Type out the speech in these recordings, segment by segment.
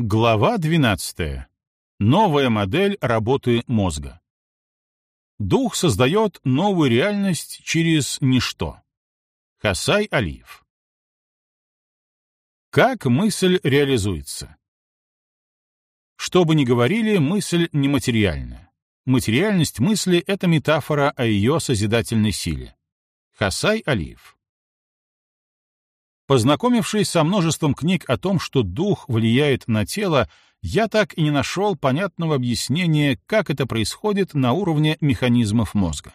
Глава 12. Новая модель работы мозга. Дух создает новую реальность через ничто. Хасай Алиев. Как мысль реализуется? Что бы ни говорили, мысль нематериальна. Материальность мысли — это метафора о ее созидательной силе. Хасай Алиев. Познакомившись со множеством книг о том, что дух влияет на тело, я так и не нашел понятного объяснения, как это происходит на уровне механизмов мозга.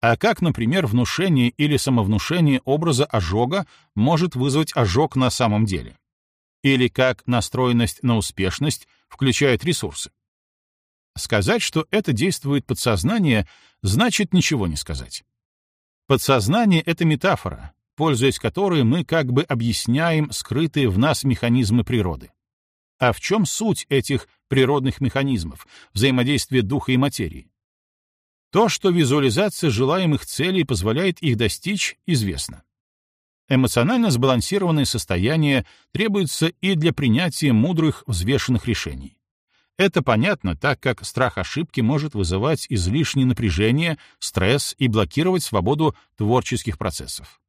А как, например, внушение или самовнушение образа ожога может вызвать ожог на самом деле? Или как настроенность на успешность включает ресурсы? Сказать, что это действует подсознание, значит ничего не сказать. Подсознание — это метафора, пользуясь которой мы как бы объясняем скрытые в нас механизмы природы. А в чем суть этих природных механизмов, взаимодействия духа и материи? То, что визуализация желаемых целей позволяет их достичь, известно. Эмоционально сбалансированное состояние требуется и для принятия мудрых, взвешенных решений. Это понятно, так как страх ошибки может вызывать излишнее напряжение, стресс и блокировать свободу творческих процессов.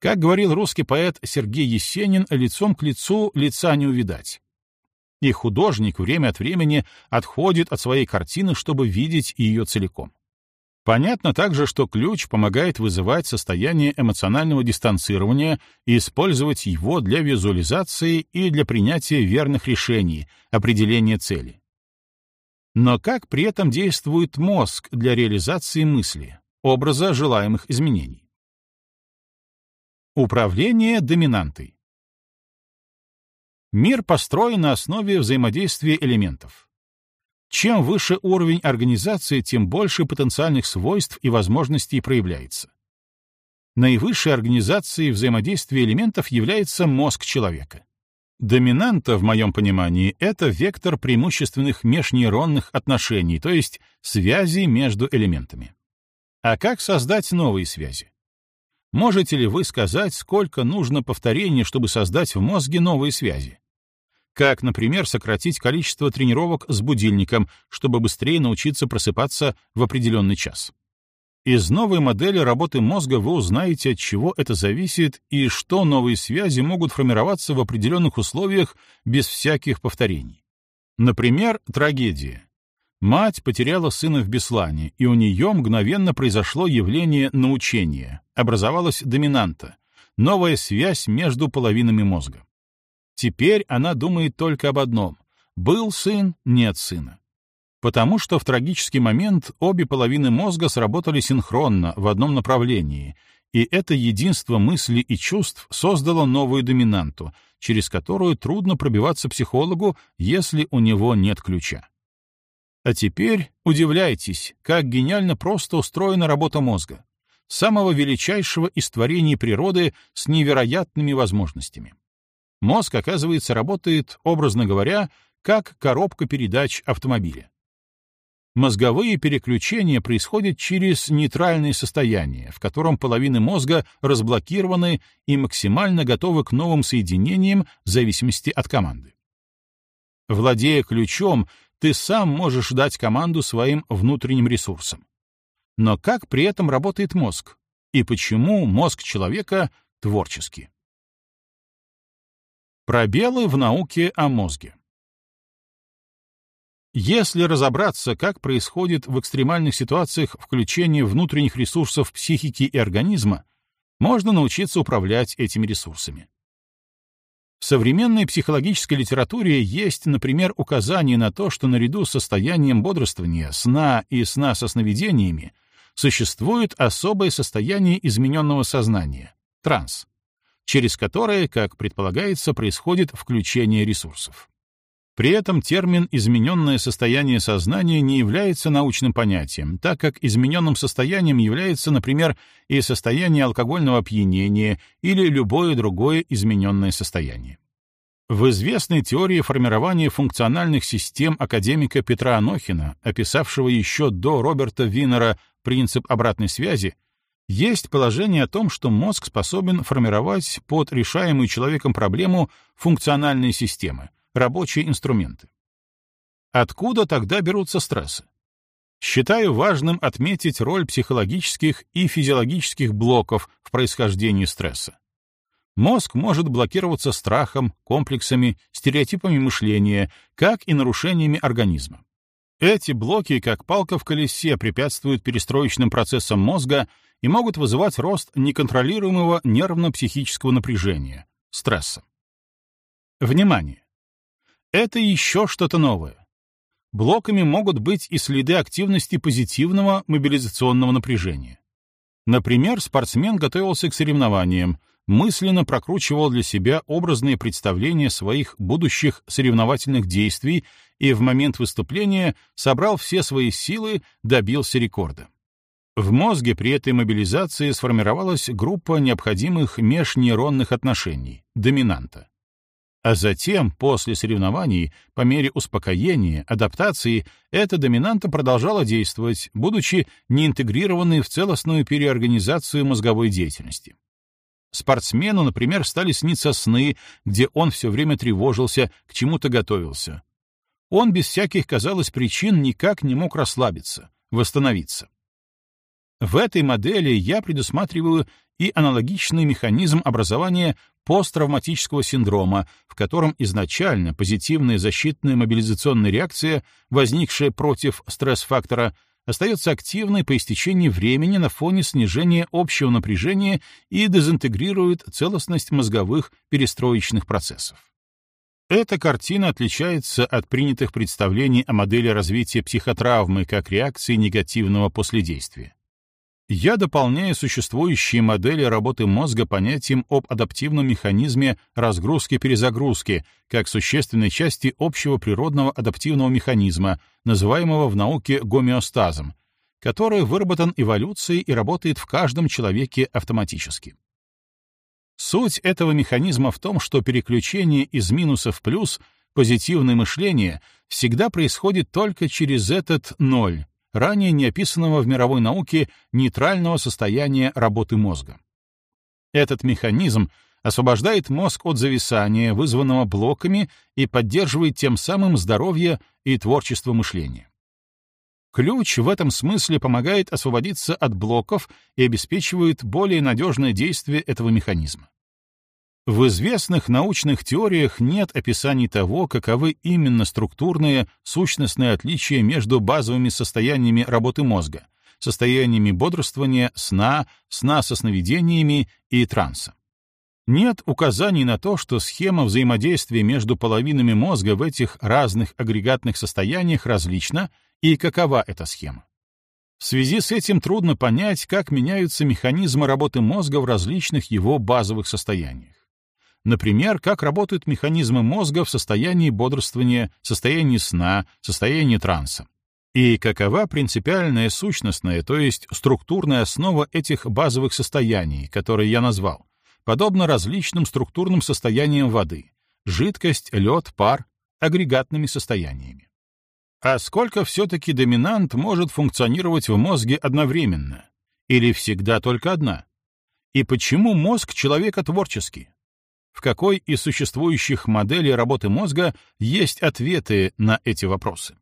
Как говорил русский поэт Сергей Есенин, лицом к лицу лица не увидать. И художник время от времени отходит от своей картины, чтобы видеть ее целиком. Понятно также, что ключ помогает вызывать состояние эмоционального дистанцирования и использовать его для визуализации и для принятия верных решений, определения цели. Но как при этом действует мозг для реализации мысли, образа желаемых изменений? Управление доминантой. Мир построен на основе взаимодействия элементов. Чем выше уровень организации, тем больше потенциальных свойств и возможностей проявляется. Наивысшей организацией взаимодействия элементов является мозг человека. Доминанта, в моем понимании, это вектор преимущественных межнейронных отношений, то есть связи между элементами. А как создать новые связи? Можете ли вы сказать, сколько нужно повторений, чтобы создать в мозге новые связи? Как, например, сократить количество тренировок с будильником, чтобы быстрее научиться просыпаться в определенный час? Из новой модели работы мозга вы узнаете, от чего это зависит и что новые связи могут формироваться в определенных условиях без всяких повторений. Например, трагедия. Мать потеряла сына в Беслане, и у нее мгновенно произошло явление научения, образовалась доминанта, новая связь между половинами мозга. Теперь она думает только об одном — был сын, нет сына. Потому что в трагический момент обе половины мозга сработали синхронно, в одном направлении, и это единство мыслей и чувств создало новую доминанту, через которую трудно пробиваться психологу, если у него нет ключа. А теперь удивляйтесь, как гениально просто устроена работа мозга, самого величайшего из творений природы с невероятными возможностями. Мозг, оказывается, работает, образно говоря, как коробка передач автомобиля. Мозговые переключения происходят через нейтральное состояние, в котором половины мозга разблокированы и максимально готовы к новым соединениям в зависимости от команды. Владея ключом, ты сам можешь дать команду своим внутренним ресурсам. Но как при этом работает мозг? И почему мозг человека творческий? Пробелы в науке о мозге. Если разобраться, как происходит в экстремальных ситуациях включение внутренних ресурсов психики и организма, можно научиться управлять этими ресурсами. В современной психологической литературе есть, например, указание на то, что наряду с состоянием бодрствования, сна и сна со сновидениями существует особое состояние измененного сознания — транс, через которое, как предполагается, происходит включение ресурсов. При этом термин «измененное состояние сознания» не является научным понятием, так как измененным состоянием является, например, и состояние алкогольного опьянения или любое другое измененное состояние. В известной теории формирования функциональных систем академика Петра Анохина, описавшего еще до Роберта Винера принцип обратной связи, есть положение о том, что мозг способен формировать под решаемую человеком проблему функциональные системы, рабочие инструменты. Откуда тогда берутся стрессы? Считаю важным отметить роль психологических и физиологических блоков в происхождении стресса. Мозг может блокироваться страхом, комплексами, стереотипами мышления, как и нарушениями организма. Эти блоки, как палка в колесе, препятствуют перестроечным процессам мозга и могут вызывать рост неконтролируемого нервно-психического напряжения, стресса. Внимание! Это еще что-то новое. Блоками могут быть и следы активности позитивного мобилизационного напряжения. Например, спортсмен готовился к соревнованиям, мысленно прокручивал для себя образные представления своих будущих соревновательных действий и в момент выступления собрал все свои силы, добился рекорда. В мозге при этой мобилизации сформировалась группа необходимых межнейронных отношений, доминанта. А затем, после соревнований, по мере успокоения, адаптации, эта доминанта продолжала действовать, будучи неинтегрированной в целостную переорганизацию мозговой деятельности. Спортсмену, например, стали сниться сны, где он все время тревожился, к чему-то готовился. Он без всяких, казалось, причин никак не мог расслабиться, восстановиться. В этой модели я предусматриваю и аналогичный механизм образования посттравматического синдрома, в котором изначально позитивная защитная мобилизационная реакция, возникшая против стресс-фактора, остается активной по истечении времени на фоне снижения общего напряжения и дезинтегрирует целостность мозговых перестроечных процессов. Эта картина отличается от принятых представлений о модели развития психотравмы как реакции негативного последействия. Я дополняю существующие модели работы мозга понятием об адаптивном механизме разгрузки-перезагрузки как существенной части общего природного адаптивного механизма, называемого в науке гомеостазом, который выработан эволюцией и работает в каждом человеке автоматически. Суть этого механизма в том, что переключение из минуса в плюс, позитивное мышление, всегда происходит только через этот ноль, ранее не описанного в мировой науке нейтрального состояния работы мозга. Этот механизм освобождает мозг от зависания, вызванного блоками, и поддерживает тем самым здоровье и творчество мышления. Ключ в этом смысле помогает освободиться от блоков и обеспечивает более надежное действие этого механизма. В известных научных теориях нет описаний того, каковы именно структурные, сущностные отличия между базовыми состояниями работы мозга, состояниями бодрствования, сна, сна со сновидениями и транса. Нет указаний на то, что схема взаимодействия между половинами мозга в этих разных агрегатных состояниях различна и какова эта схема. В связи с этим трудно понять, как меняются механизмы работы мозга в различных его базовых состояниях. Например, как работают механизмы мозга в состоянии бодрствования, состоянии сна, состоянии транса. И какова принципиальная сущностная, то есть структурная основа этих базовых состояний, которые я назвал, подобно различным структурным состояниям воды — жидкость, лед, пар, агрегатными состояниями. А сколько все-таки доминант может функционировать в мозге одновременно? Или всегда только одна? И почему мозг человека творческий? В какой из существующих моделей работы мозга есть ответы на эти вопросы.